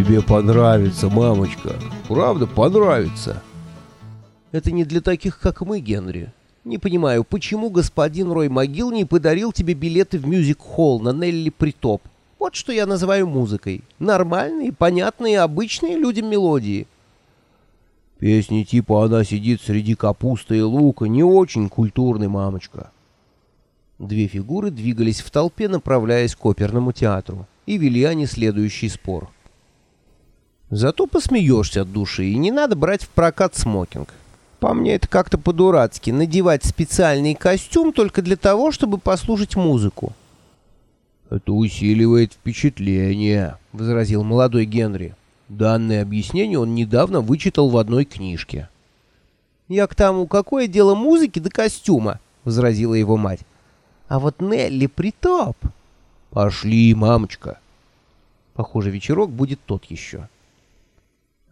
Тебе понравится, мамочка. Правда, понравится. Это не для таких, как мы, Генри. Не понимаю, почему господин Рой Могил не подарил тебе билеты в мюзик-холл на Нелли Притоп? Вот что я называю музыкой. Нормальные, понятные, обычные людям мелодии. Песни типа «Она сидит среди капусты и лука» не очень культурный, мамочка. Две фигуры двигались в толпе, направляясь к оперному театру, и вели они следующий спор. Зато посмеешься от души, и не надо брать в прокат смокинг. По мне это как-то по-дурацки, надевать специальный костюм только для того, чтобы послушать музыку. «Это усиливает впечатление», — возразил молодой Генри. Данное объяснение он недавно вычитал в одной книжке. «Я к тому, какое дело музыки до костюма?» — возразила его мать. А вот Нелли притоп. Пошли, мамочка. Похоже, вечерок будет тот еще.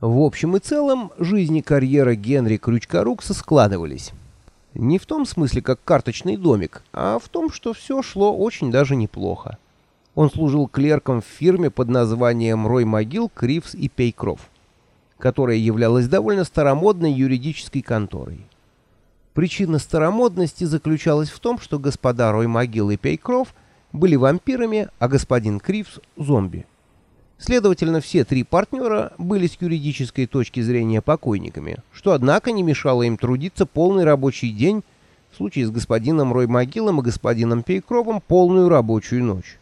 В общем и целом, жизнь и карьера Генри Крючкорукса складывались. Не в том смысле, как карточный домик, а в том, что все шло очень даже неплохо. Он служил клерком в фирме под названием «Рой Могил, Кривс и Пейкров», которая являлась довольно старомодной юридической конторой. Причина старомодности заключалась в том, что господа Рой Могил и Пейкров были вампирами, а господин Кривс — зомби. Следовательно, все три партнера были с юридической точки зрения покойниками, что, однако, не мешало им трудиться полный рабочий день, в случае с господином Рой Могилом и господином Пейкровым полную рабочую ночь.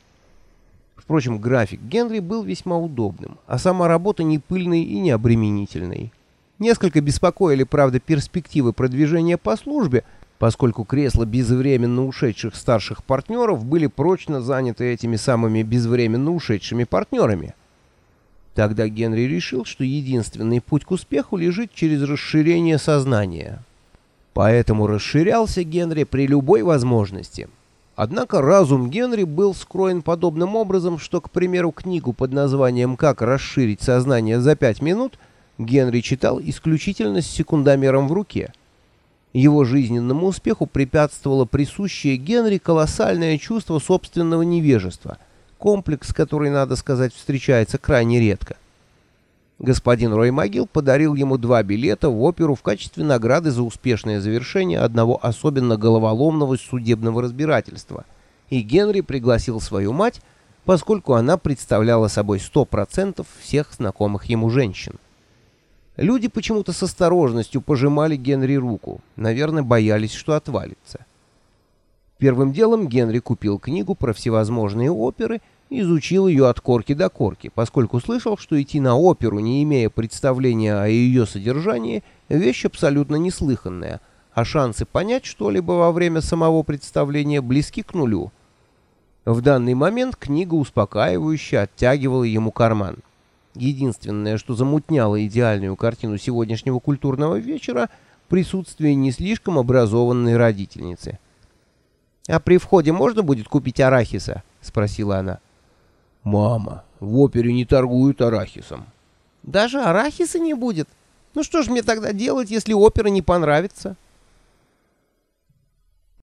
Впрочем, график Генри был весьма удобным, а сама работа не пыльной и не обременительной. Несколько беспокоили, правда, перспективы продвижения по службе, поскольку кресла безвременно ушедших старших партнеров были прочно заняты этими самыми безвременно ушедшими партнерами. Тогда Генри решил, что единственный путь к успеху лежит через расширение сознания. Поэтому расширялся Генри при любой возможности. Однако разум Генри был скроен подобным образом, что, к примеру, книгу под названием «Как расширить сознание за пять минут» Генри читал исключительно с секундомером в руке. Его жизненному успеху препятствовало присущее Генри колоссальное чувство собственного невежества, комплекс, который, надо сказать, встречается крайне редко. Господин Рой Могил подарил ему два билета в оперу в качестве награды за успешное завершение одного особенно головоломного судебного разбирательства, и Генри пригласил свою мать, поскольку она представляла собой 100% всех знакомых ему женщин. Люди почему-то с осторожностью пожимали Генри руку, наверное, боялись, что отвалится. Первым делом Генри купил книгу про всевозможные оперы и изучил ее от корки до корки, поскольку слышал, что идти на оперу, не имея представления о ее содержании, вещь абсолютно неслыханная, а шансы понять что-либо во время самого представления близки к нулю. В данный момент книга успокаивающе оттягивала ему карман. Единственное, что замутняло идеальную картину сегодняшнего культурного вечера, присутствие не слишком образованной родительницы. «А при входе можно будет купить арахиса?» — спросила она. «Мама, в опере не торгуют арахисом». «Даже арахиса не будет? Ну что ж мне тогда делать, если опера не понравится?»